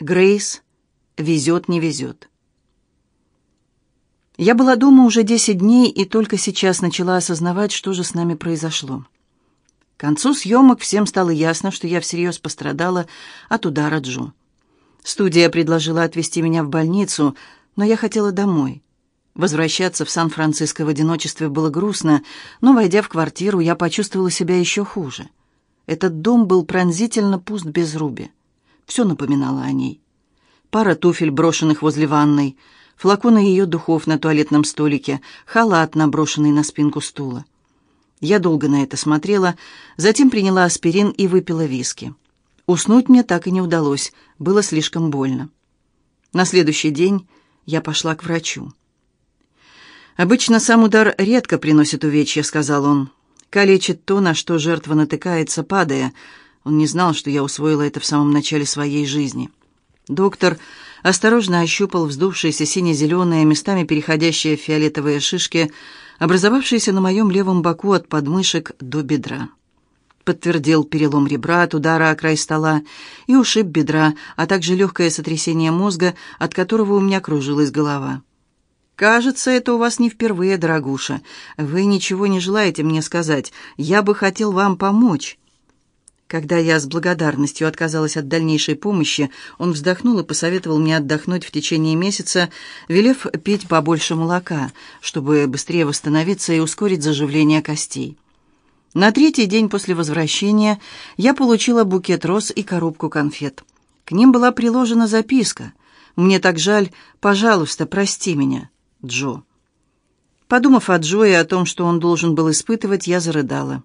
Грейс везет, не везет. Я была дома уже десять дней и только сейчас начала осознавать, что же с нами произошло. К концу съемок всем стало ясно, что я всерьез пострадала от удара Джо. Студия предложила отвезти меня в больницу, но я хотела домой. Возвращаться в Сан-Франциско в одиночестве было грустно, но, войдя в квартиру, я почувствовала себя еще хуже. Этот дом был пронзительно пуст без Руби. Все напоминало о ней. Пара туфель, брошенных возле ванной, флаконы ее духов на туалетном столике, халат, наброшенный на спинку стула. Я долго на это смотрела, затем приняла аспирин и выпила виски. Уснуть мне так и не удалось, было слишком больно. На следующий день я пошла к врачу. «Обычно сам удар редко приносит увечья», — сказал он. «Калечит то, на что жертва натыкается, падая». Он не знал, что я усвоила это в самом начале своей жизни. Доктор осторожно ощупал вздувшиеся сине-зеленые, местами переходящие в фиолетовые шишки, образовавшиеся на моем левом боку от подмышек до бедра. Подтвердил перелом ребра от удара о край стола и ушиб бедра, а также легкое сотрясение мозга, от которого у меня кружилась голова. «Кажется, это у вас не впервые, дорогуша. Вы ничего не желаете мне сказать. Я бы хотел вам помочь». Когда я с благодарностью отказалась от дальнейшей помощи, он вздохнул и посоветовал мне отдохнуть в течение месяца, велев пить побольше молока, чтобы быстрее восстановиться и ускорить заживление костей. На третий день после возвращения я получила букет роз и коробку конфет. К ним была приложена записка. «Мне так жаль, пожалуйста, прости меня, Джо». Подумав о Джо и о том, что он должен был испытывать, я зарыдала.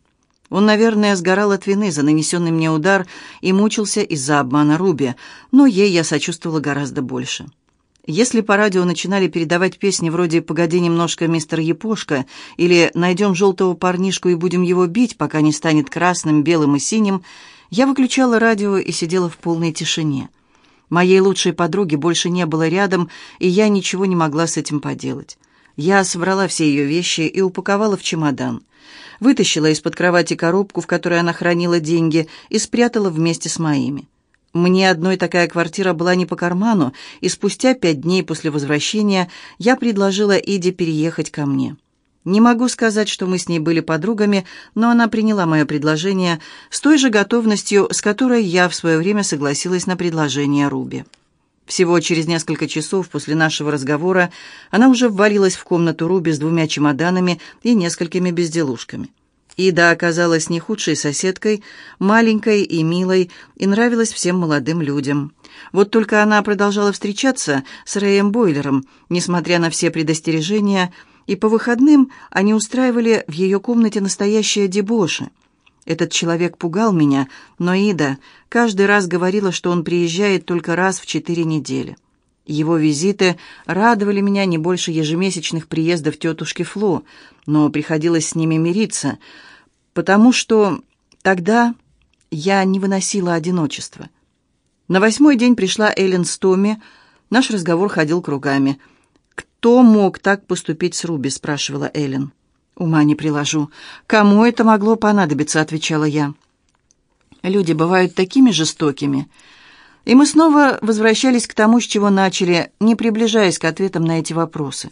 Он, наверное, сгорал от вины за нанесенный мне удар и мучился из-за обмана Руби, но ей я сочувствовала гораздо больше. Если по радио начинали передавать песни вроде «Погоди немножко, мистер Япошка» или «Найдем желтого парнишку и будем его бить, пока не станет красным, белым и синим», я выключала радио и сидела в полной тишине. Моей лучшей подруги больше не было рядом, и я ничего не могла с этим поделать. Я собрала все ее вещи и упаковала в чемодан вытащила из-под кровати коробку, в которой она хранила деньги, и спрятала вместе с моими. Мне одной такая квартира была не по карману, и спустя пять дней после возвращения я предложила Иде переехать ко мне. Не могу сказать, что мы с ней были подругами, но она приняла мое предложение с той же готовностью, с которой я в свое время согласилась на предложение Руби. Всего через несколько часов после нашего разговора она уже ввалилась в комнату Руби с двумя чемоданами и несколькими безделушками. Ида оказалась не худшей соседкой, маленькой и милой, и нравилась всем молодым людям. Вот только она продолжала встречаться с Рэем Бойлером, несмотря на все предостережения, и по выходным они устраивали в ее комнате настоящие дебоши. Этот человек пугал меня, но Ида каждый раз говорила, что он приезжает только раз в четыре недели. Его визиты радовали меня не больше ежемесячных приездов тетушки Фло, но приходилось с ними мириться, потому что тогда я не выносила одиночества. На восьмой день пришла Эллен с Томми. Наш разговор ходил кругами. «Кто мог так поступить с Руби?» — спрашивала Эллен. «Ума не приложу. Кому это могло понадобиться?» — отвечала я. «Люди бывают такими жестокими». И мы снова возвращались к тому, с чего начали, не приближаясь к ответам на эти вопросы.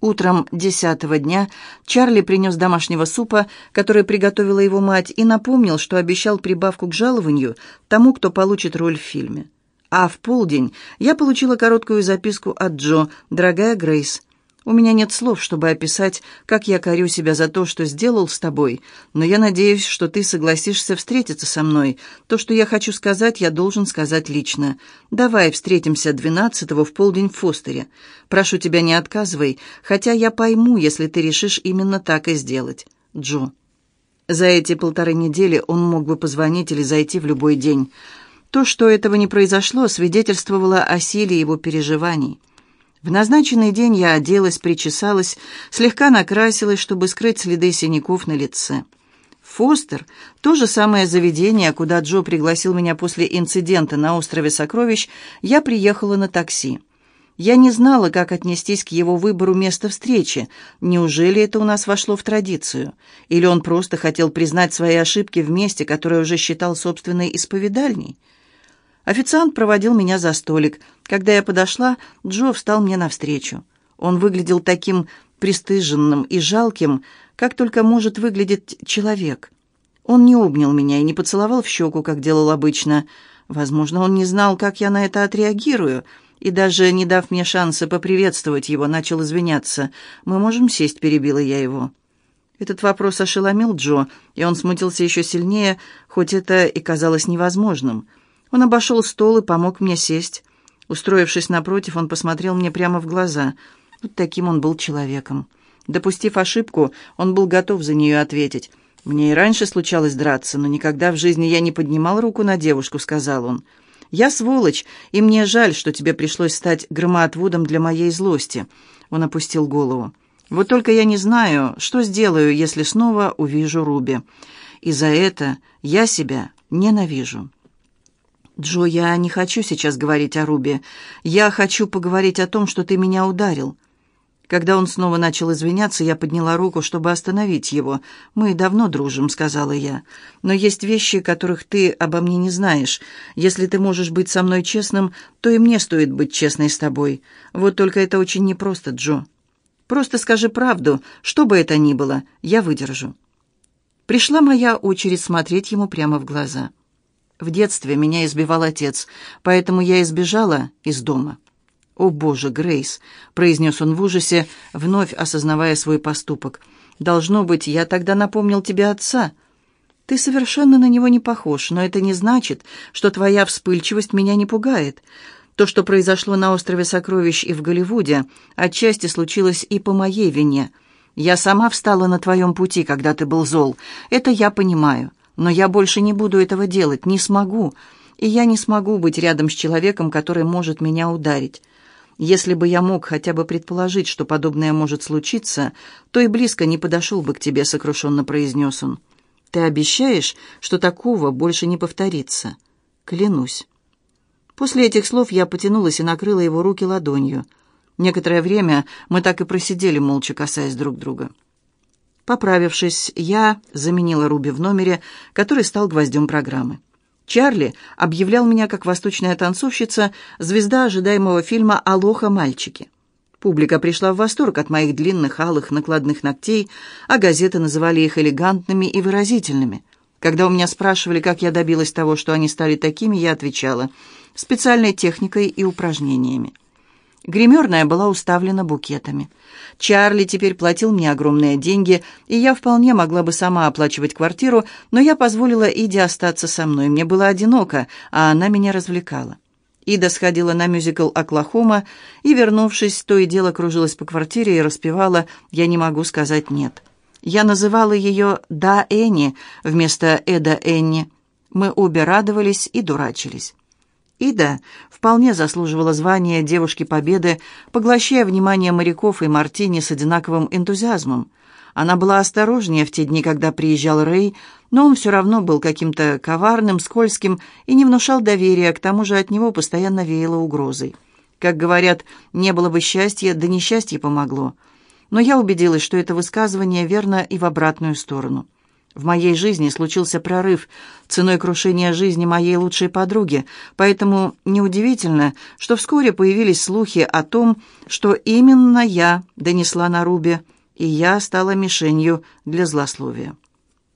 Утром десятого дня Чарли принес домашнего супа, который приготовила его мать, и напомнил, что обещал прибавку к жалованию тому, кто получит роль в фильме. А в полдень я получила короткую записку от Джо «Дорогая Грейс, у меня нет слов, чтобы описать, как я корю себя за то, что сделал с тобой, но я надеюсь, что ты согласишься встретиться со мной. То, что я хочу сказать, я должен сказать лично. Давай встретимся двенадцатого в полдень в Фостере. Прошу тебя, не отказывай, хотя я пойму, если ты решишь именно так и сделать. Джо. За эти полторы недели он мог бы позвонить или зайти в любой день. То, что этого не произошло, свидетельствовало о силе его переживаний. В назначенный день я оделась, причесалась, слегка накрасилась, чтобы скрыть следы синяков на лице. Фостер — то же самое заведение, куда Джо пригласил меня после инцидента на острове Сокровищ, я приехала на такси. Я не знала, как отнестись к его выбору места встречи. Неужели это у нас вошло в традицию? Или он просто хотел признать свои ошибки в месте, которое уже считал собственной исповедальней? Официант проводил меня за столик. Когда я подошла, Джо встал мне навстречу. Он выглядел таким пристыженным и жалким, как только может выглядеть человек. Он не обнял меня и не поцеловал в щеку, как делал обычно. Возможно, он не знал, как я на это отреагирую, и даже, не дав мне шанса поприветствовать его, начал извиняться. «Мы можем сесть», — перебила я его. Этот вопрос ошеломил Джо, и он смутился еще сильнее, хоть это и казалось невозможным. Он обошел стол и помог мне сесть. Устроившись напротив, он посмотрел мне прямо в глаза. Вот таким он был человеком. Допустив ошибку, он был готов за нее ответить. «Мне и раньше случалось драться, но никогда в жизни я не поднимал руку на девушку», — сказал он. «Я сволочь, и мне жаль, что тебе пришлось стать громоотводом для моей злости». Он опустил голову. «Вот только я не знаю, что сделаю, если снова увижу Руби. И за это я себя ненавижу». «Джо, я не хочу сейчас говорить о Руби. Я хочу поговорить о том, что ты меня ударил». Когда он снова начал извиняться, я подняла руку, чтобы остановить его. «Мы давно дружим», — сказала я. «Но есть вещи, которых ты обо мне не знаешь. Если ты можешь быть со мной честным, то и мне стоит быть честной с тобой. Вот только это очень непросто, Джо. Просто скажи правду, что бы это ни было, я выдержу». Пришла моя очередь смотреть ему прямо в глаза. В детстве меня избивал отец, поэтому я избежала из дома. «О, Боже, Грейс!» — произнес он в ужасе, вновь осознавая свой поступок. «Должно быть, я тогда напомнил тебе отца. Ты совершенно на него не похож, но это не значит, что твоя вспыльчивость меня не пугает. То, что произошло на острове Сокровищ и в Голливуде, отчасти случилось и по моей вине. Я сама встала на твоем пути, когда ты был зол. Это я понимаю. Но я больше не буду этого делать, не смогу. И я не смогу быть рядом с человеком, который может меня ударить. Если бы я мог хотя бы предположить, что подобное может случиться, то и близко не подошел бы к тебе», — сокрушенно произнес он. «Ты обещаешь, что такого больше не повторится?» «Клянусь». После этих слов я потянулась и накрыла его руки ладонью. Некоторое время мы так и просидели, молча касаясь друг друга. Поправившись, я заменила Руби в номере, который стал гвоздем программы. Чарли объявлял меня как восточная танцовщица, звезда ожидаемого фильма «Алоха, мальчики». Публика пришла в восторг от моих длинных алых накладных ногтей, а газеты называли их элегантными и выразительными. Когда у меня спрашивали, как я добилась того, что они стали такими, я отвечала – специальной техникой и упражнениями. Гримерная была уставлена букетами. Чарли теперь платил мне огромные деньги, и я вполне могла бы сама оплачивать квартиру, но я позволила Иде остаться со мной. Мне было одиноко, а она меня развлекала. Ида сходила на мюзикл «Оклахома» и, вернувшись, то и дело кружилась по квартире и распевала «Я не могу сказать нет». Я называла ее «Да, Энни» вместо «Эда Энни». Мы обе радовались и дурачились. Ида вполне заслуживала звания девушки Победы, поглощая внимание моряков и мартини с одинаковым энтузиазмом. Она была осторожнее в те дни, когда приезжал Рэй, но он все равно был каким-то коварным, скользким и не внушал доверия, к тому же от него постоянно веяло угрозой. Как говорят, не было бы счастья, да несчастье помогло. Но я убедилась, что это высказывание верно и в обратную сторону. В моей жизни случился прорыв ценой крушения жизни моей лучшей подруги, поэтому неудивительно, что вскоре появились слухи о том, что именно я донесла на Руби, и я стала мишенью для злословия.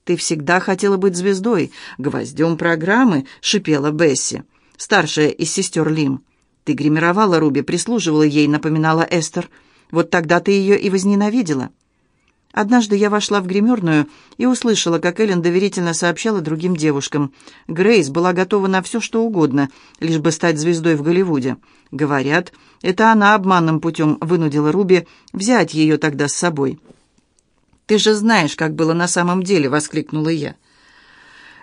«Ты всегда хотела быть звездой, гвоздем программы», — шипела Бесси, старшая из сестер Лим. «Ты гримировала Руби, прислуживала ей», — напоминала Эстер. «Вот тогда ты ее и возненавидела». Однажды я вошла в гримерную и услышала, как Эллен доверительно сообщала другим девушкам. Грейс была готова на все, что угодно, лишь бы стать звездой в Голливуде. Говорят, это она обманным путем вынудила Руби взять ее тогда с собой. «Ты же знаешь, как было на самом деле!» — воскликнула я.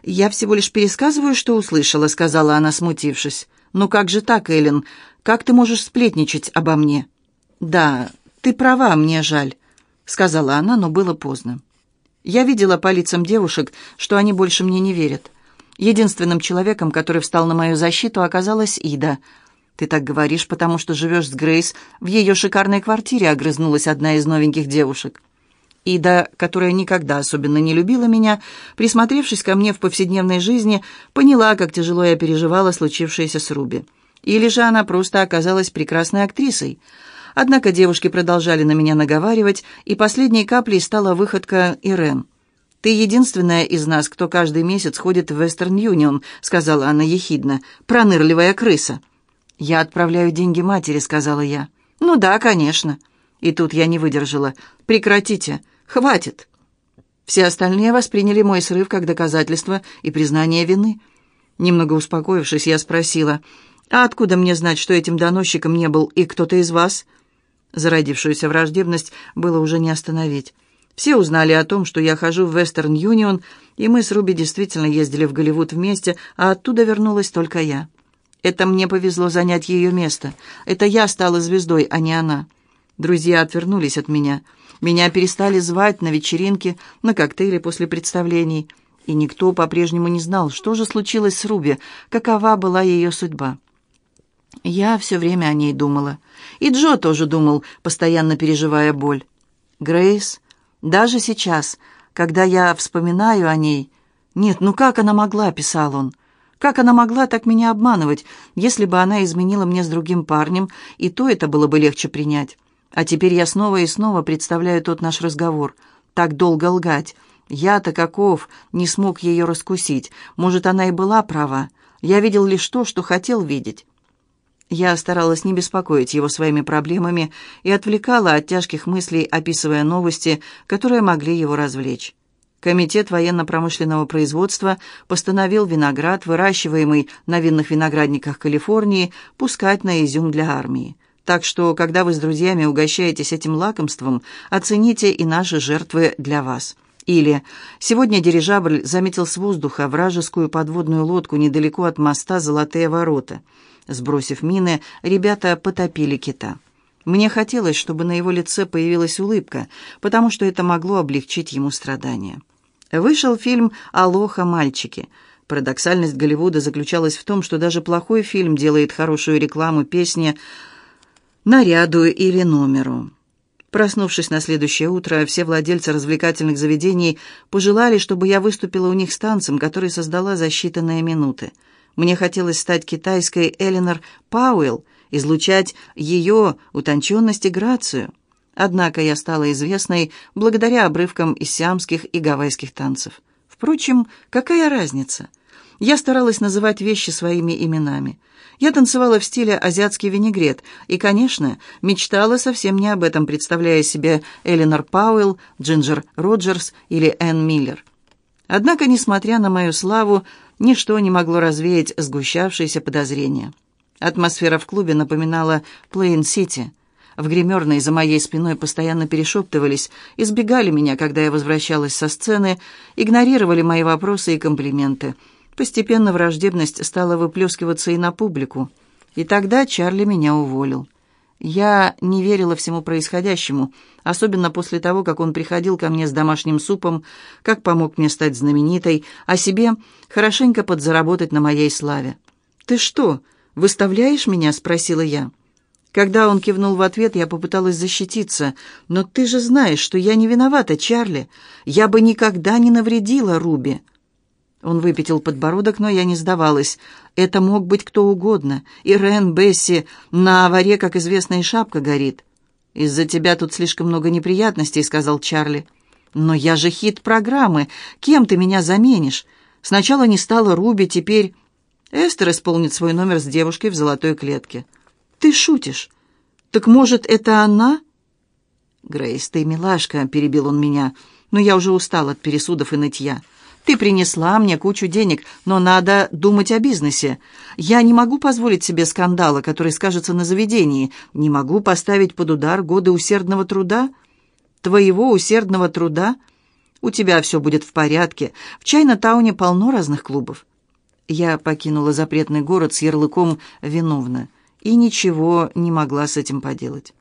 «Я всего лишь пересказываю, что услышала», — сказала она, смутившись. «Ну как же так, Эллен? Как ты можешь сплетничать обо мне?» «Да, ты права, мне жаль» сказала она, но было поздно. Я видела по лицам девушек, что они больше мне не верят. Единственным человеком, который встал на мою защиту, оказалась Ида. «Ты так говоришь, потому что живешь с Грейс в ее шикарной квартире», — огрызнулась одна из новеньких девушек. Ида, которая никогда особенно не любила меня, присмотревшись ко мне в повседневной жизни, поняла, как тяжело я переживала случившееся с Руби. Или же она просто оказалась прекрасной актрисой. Однако девушки продолжали на меня наговаривать, и последней каплей стала выходка Ирен. «Ты единственная из нас, кто каждый месяц ходит в Вестерн Юнион», — сказала она ехидно, — «пронырливая крыса». «Я отправляю деньги матери», — сказала я. «Ну да, конечно». И тут я не выдержала. «Прекратите. Хватит!» Все остальные восприняли мой срыв как доказательство и признание вины. Немного успокоившись, я спросила, «А откуда мне знать, что этим доносчиком не был и кто-то из вас?» Зародившуюся враждебность было уже не остановить. Все узнали о том, что я хожу в Вестерн Юнион, и мы с Руби действительно ездили в Голливуд вместе, а оттуда вернулась только я. Это мне повезло занять ее место. Это я стала звездой, а не она. Друзья отвернулись от меня — меня перестали звать на вечеринки, на коктейли после представлений. И никто по-прежнему не знал, что же случилось с Руби, какова была ее судьба. Я все время о ней думала. И Джо тоже думал, постоянно переживая боль. Грейс, даже сейчас, когда я вспоминаю о ней... «Нет, ну как она могла?» — писал он. «Как она могла так меня обманывать, если бы она изменила мне с другим парнем, и то это было бы легче принять?» А теперь я снова и снова представляю тот наш разговор. Так долго лгать. Я-то каков, не смог ее раскусить. Может, она и была права. Я видел лишь то, что хотел видеть. Я старалась не беспокоить его своими проблемами и отвлекала от тяжких мыслей, описывая новости, которые могли его развлечь. Комитет военно-промышленного производства постановил виноград, выращиваемый на винных виноградниках Калифорнии, пускать на изюм для армии. Так что, когда вы с друзьями угощаетесь этим лакомством, оцените и наши жертвы для вас. Или «Сегодня дирижабль заметил с воздуха вражескую подводную лодку недалеко от моста «Золотые ворота». Сбросив мины, ребята потопили кита. Мне хотелось, чтобы на его лице появилась улыбка, потому что это могло облегчить ему страдания. Вышел фильм «Алоха, мальчики». Парадоксальность Голливуда заключалась в том, что даже плохой фильм делает хорошую рекламу песни наряду или номеру. Проснувшись на следующее утро, все владельцы развлекательных заведений пожелали, чтобы я выступила у них с танцем, который создала за считанные минуты. Мне хотелось стать китайской Эленор Пауэлл, излучать ее утонченность и грацию. Однако я стала известной благодаря обрывкам из сиамских и гавайских танцев. Впрочем, какая разница? Я старалась называть вещи своими именами. Я танцевала в стиле азиатский винегрет и, конечно, мечтала совсем не об этом, представляя себе Эленор Пауэлл, Джинджер Роджерс или Энн Миллер. Однако, несмотря на мою славу, ничто не могло развеять сгущавшиеся подозрения. Атмосфера в клубе напоминала Плейн-Сити. В гримерной за моей спиной постоянно перешептывались, избегали меня, когда я возвращалась со сцены, игнорировали мои вопросы и комплименты – Постепенно враждебность стала выплескиваться и на публику. И тогда Чарли меня уволил. Я не верила всему происходящему, особенно после того, как он приходил ко мне с домашним супом, как помог мне стать знаменитой, а себе хорошенько подзаработать на моей славе. «Ты что, выставляешь меня?» — спросила я. Когда он кивнул в ответ, я попыталась защититься. «Но ты же знаешь, что я не виновата, Чарли. Я бы никогда не навредила Руби». Он выпятил подбородок, но я не сдавалась. Это мог быть кто угодно. Ирен, Бесси, на аваре, как известно, и шапка горит. «Из-за тебя тут слишком много неприятностей», — сказал Чарли. «Но я же хит программы. Кем ты меня заменишь? Сначала не стала Руби, теперь...» Эстер исполнит свой номер с девушкой в золотой клетке. «Ты шутишь? Так, может, это она?» «Грейс, ты милашка», — перебил он меня, — «но я уже устал от пересудов и нытья». Ты принесла мне кучу денег, но надо думать о бизнесе. Я не могу позволить себе скандала, который скажется на заведении. Не могу поставить под удар годы усердного труда. Твоего усердного труда? У тебя все будет в порядке. В Чайна-тауне полно разных клубов. Я покинула запретный город с ярлыком «виновна» и ничего не могла с этим поделать.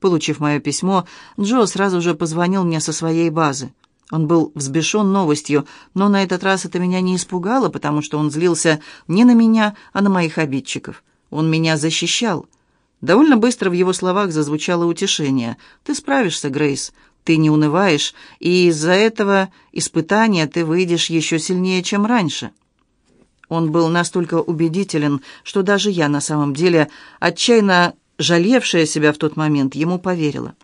Получив мое письмо, Джо сразу же позвонил мне со своей базы. Он был взбешен новостью, но на этот раз это меня не испугало, потому что он злился не на меня, а на моих обидчиков. Он меня защищал. Довольно быстро в его словах зазвучало утешение. «Ты справишься, Грейс. Ты не унываешь, и из-за этого испытания ты выйдешь еще сильнее, чем раньше». Он был настолько убедителен, что даже я на самом деле, отчаянно жалевшая себя в тот момент, ему поверила.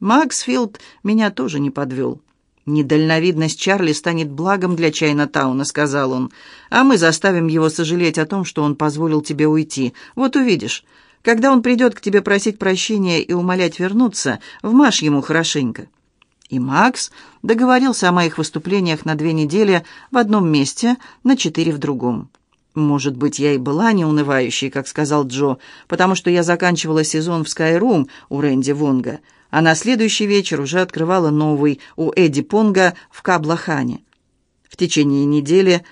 Максфилд меня тоже не подвел. «Недальновидность Чарли станет благом для Чайна-тауна», — сказал он. «А мы заставим его сожалеть о том, что он позволил тебе уйти. Вот увидишь. Когда он придет к тебе просить прощения и умолять вернуться, вмажь ему хорошенько». И Макс договорился о моих выступлениях на две недели в одном месте, на четыре в другом. Может быть, я и была неунывающей, как сказал Джо, потому что я заканчивала сезон в Скайрум у Рэнди Вонга, а на следующий вечер уже открывала новый у Эдди Понга в Каблахане. В течение недели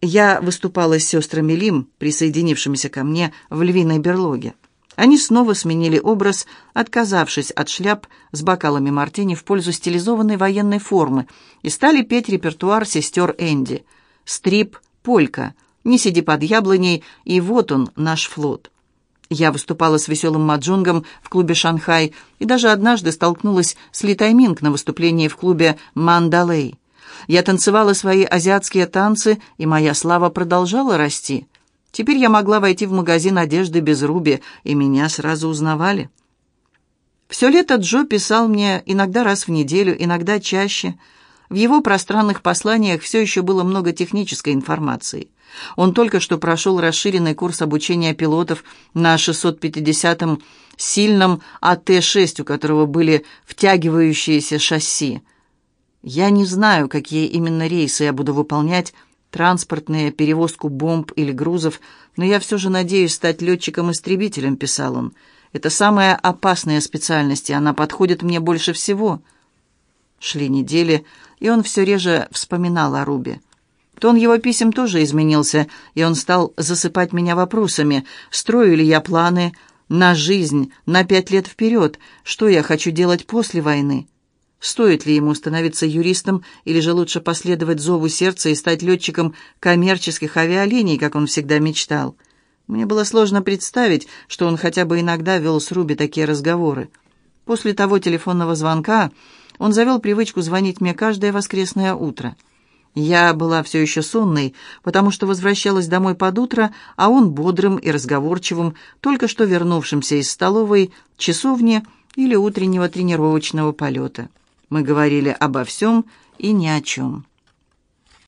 я выступала с сестрами Лим, присоединившимися ко мне в львиной берлоге. Они снова сменили образ, отказавшись от шляп с бокалами мартини в пользу стилизованной военной формы, и стали петь репертуар сестер Энди. Стрип, полька, «Не сиди под яблоней» и «Вот он, наш флот». Я выступала с веселым маджунгом в клубе «Шанхай» и даже однажды столкнулась с Ли Тайминг на выступлении в клубе «Мандалей». Я танцевала свои азиатские танцы, и моя слава продолжала расти. Теперь я могла войти в магазин одежды без Руби, и меня сразу узнавали. Все лето Джо писал мне иногда раз в неделю, иногда чаще. В его пространных посланиях все еще было много технической информации. Он только что прошел расширенный курс обучения пилотов на 650-м сильном АТ-6, у которого были втягивающиеся шасси. Я не знаю, какие именно рейсы я буду выполнять, транспортные, перевозку бомб или грузов, но я все же надеюсь стать летчиком-истребителем, писал он. Это самая опасная специальность, и она подходит мне больше всего. Шли недели, и он все реже вспоминал о Рубе. Тон его писем тоже изменился, и он стал засыпать меня вопросами, строю ли я планы на жизнь на пять лет вперед, что я хочу делать после войны. Стоит ли ему становиться юристом, или же лучше последовать зову сердца и стать летчиком коммерческих авиалиний, как он всегда мечтал? Мне было сложно представить, что он хотя бы иногда вел с Руби такие разговоры. После того телефонного звонка он завел привычку звонить мне каждое воскресное утро — я была все еще сонной, потому что возвращалась домой под утро, а он бодрым и разговорчивым, только что вернувшимся из столовой, часовни или утреннего тренировочного полета. Мы говорили обо всем и ни о чем.